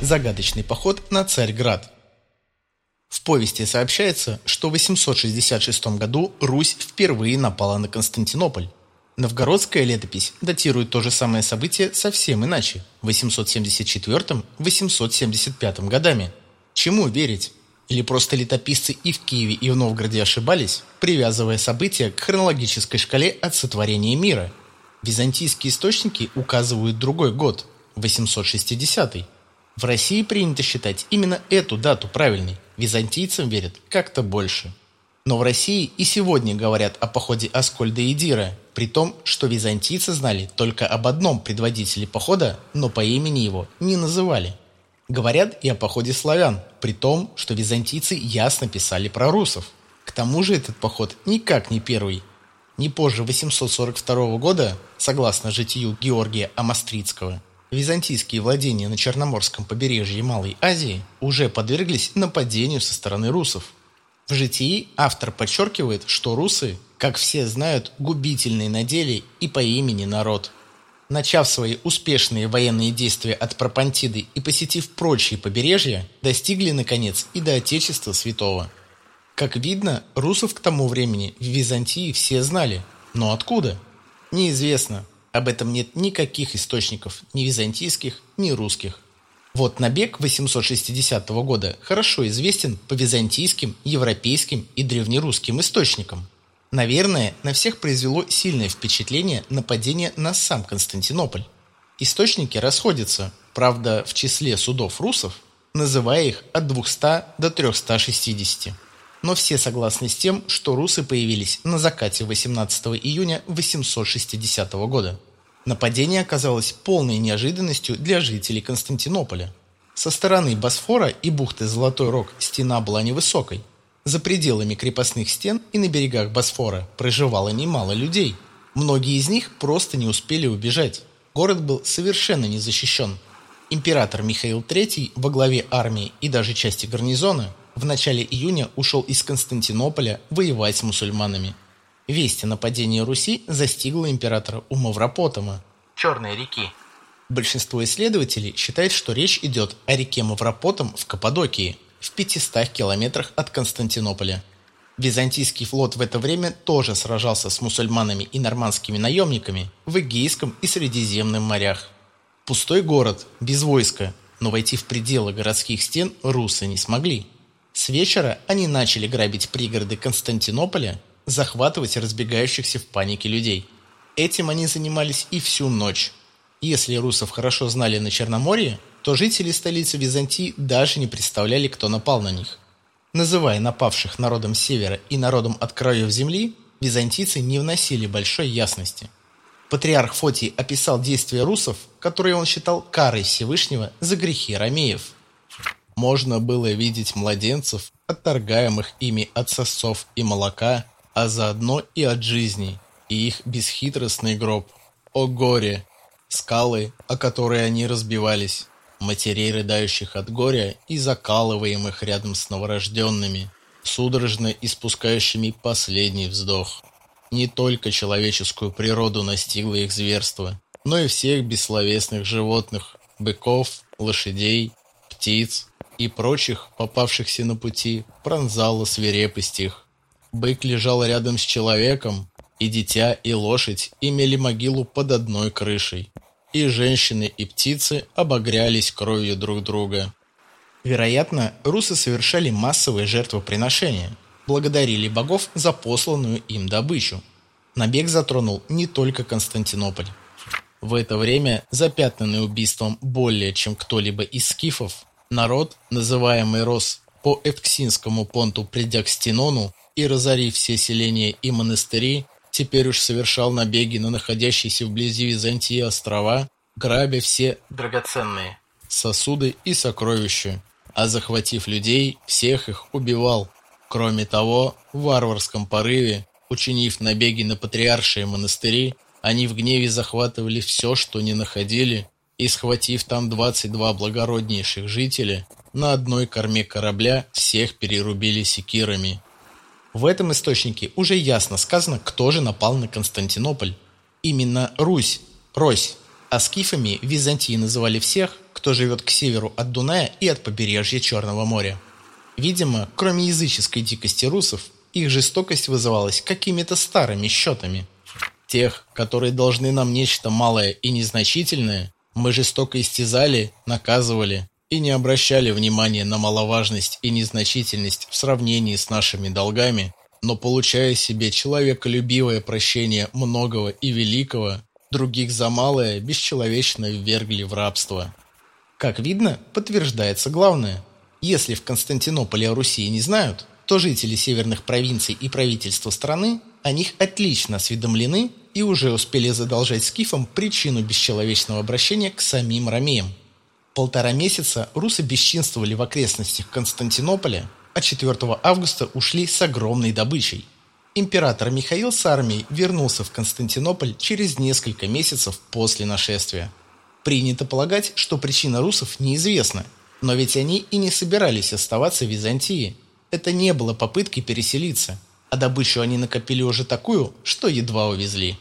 Загадочный поход на Царьград. В повести сообщается, что в 866 году Русь впервые напала на Константинополь. Новгородская летопись датирует то же самое событие совсем иначе – 874-875 годами. Чему верить? Или просто летописцы и в Киеве, и в Новгороде ошибались, привязывая события к хронологической шкале от сотворения мира? Византийские источники указывают другой год – 860 -й. В России принято считать именно эту дату правильной, византийцам верят как-то больше. Но в России и сегодня говорят о походе Аскольда и Дира, при том, что византийцы знали только об одном предводителе похода, но по имени его не называли. Говорят и о походе славян, при том, что византийцы ясно писали про русов. К тому же этот поход никак не первый. Не позже 842 года, согласно житию Георгия Амастрицкого, византийские владения на Черноморском побережье Малой Азии уже подверглись нападению со стороны русов – в житии автор подчеркивает, что русы, как все знают, губительный на деле и по имени народ. Начав свои успешные военные действия от Пропантиды и посетив прочие побережья, достигли, наконец, и до Отечества Святого. Как видно, русов к тому времени в Византии все знали, но откуда? Неизвестно. Об этом нет никаких источников, ни византийских, ни русских. Вот набег 860 года хорошо известен по византийским, европейским и древнерусским источникам. Наверное, на всех произвело сильное впечатление нападение на сам Константинополь. Источники расходятся, правда, в числе судов русов, называя их от 200 до 360. Но все согласны с тем, что русы появились на закате 18 июня 860 года. Нападение оказалось полной неожиданностью для жителей Константинополя. Со стороны Босфора и бухты Золотой Рог стена была невысокой. За пределами крепостных стен и на берегах Босфора проживало немало людей. Многие из них просто не успели убежать. Город был совершенно не защищен. Император Михаил III во главе армии и даже части гарнизона в начале июня ушел из Константинополя воевать с мусульманами. Весть о нападении Руси застигла императора у Мавропотома, Черной реки. Большинство исследователей считает, что речь идет о реке Мавропотом в Каппадокии, в 500 километрах от Константинополя. Византийский флот в это время тоже сражался с мусульманами и нормандскими наемниками в Эгейском и Средиземном морях. Пустой город, без войска, но войти в пределы городских стен русы не смогли. С вечера они начали грабить пригороды Константинополя захватывать разбегающихся в панике людей. Этим они занимались и всю ночь. Если русов хорошо знали на Черноморье, то жители столицы Византии даже не представляли, кто напал на них. Называя напавших народом севера и народом от краев земли, византийцы не вносили большой ясности. Патриарх Фотий описал действия русов, которые он считал карой Всевышнего за грехи ромеев. Можно было видеть младенцев, отторгаемых ими от сосцов и молока, а заодно и от жизни, и их бесхитростный гроб. О горе! Скалы, о которые они разбивались, матерей, рыдающих от горя и закалываемых рядом с новорожденными, судорожно испускающими последний вздох. Не только человеческую природу настигло их зверство, но и всех бессловесных животных, быков, лошадей, птиц и прочих, попавшихся на пути, пронзала свирепость их. Бык лежал рядом с человеком, и дитя, и лошадь имели могилу под одной крышей. И женщины, и птицы обогрялись кровью друг друга. Вероятно, русы совершали массовые жертвоприношения, благодарили богов за посланную им добычу. Набег затронул не только Константинополь. В это время, запятнанный убийством более чем кто-либо из скифов, народ, называемый Рос по Эвксинскому понту придя к Стенону, и, разорив все селения и монастыри, теперь уж совершал набеги на находящиеся вблизи Византии острова, грабя все драгоценные сосуды и сокровища, а захватив людей, всех их убивал. Кроме того, в варварском порыве, учинив набеги на патриаршие монастыри, они в гневе захватывали все, что не находили, и, схватив там 22 благороднейших жителя, на одной корме корабля всех перерубили секирами. В этом источнике уже ясно сказано, кто же напал на Константинополь. Именно Русь, Рось. А скифами Византии называли всех, кто живет к северу от Дуная и от побережья Черного моря. Видимо, кроме языческой дикости русов, их жестокость вызывалась какими-то старыми счетами. Тех, которые должны нам нечто малое и незначительное, мы жестоко истязали, наказывали и не обращали внимания на маловажность и незначительность в сравнении с нашими долгами, но получая себе человеколюбивое прощение многого и великого, других за малое бесчеловечно ввергли в рабство. Как видно, подтверждается главное. Если в Константинополе о Руси не знают, то жители северных провинций и правительство страны о них отлично осведомлены и уже успели задолжать скифам причину бесчеловечного обращения к самим ромеям. Полтора месяца русы бесчинствовали в окрестностях Константинополя, а 4 августа ушли с огромной добычей. Император Михаил с армией вернулся в Константинополь через несколько месяцев после нашествия. Принято полагать, что причина русов неизвестна, но ведь они и не собирались оставаться в Византии. Это не было попыткой переселиться, а добычу они накопили уже такую, что едва увезли.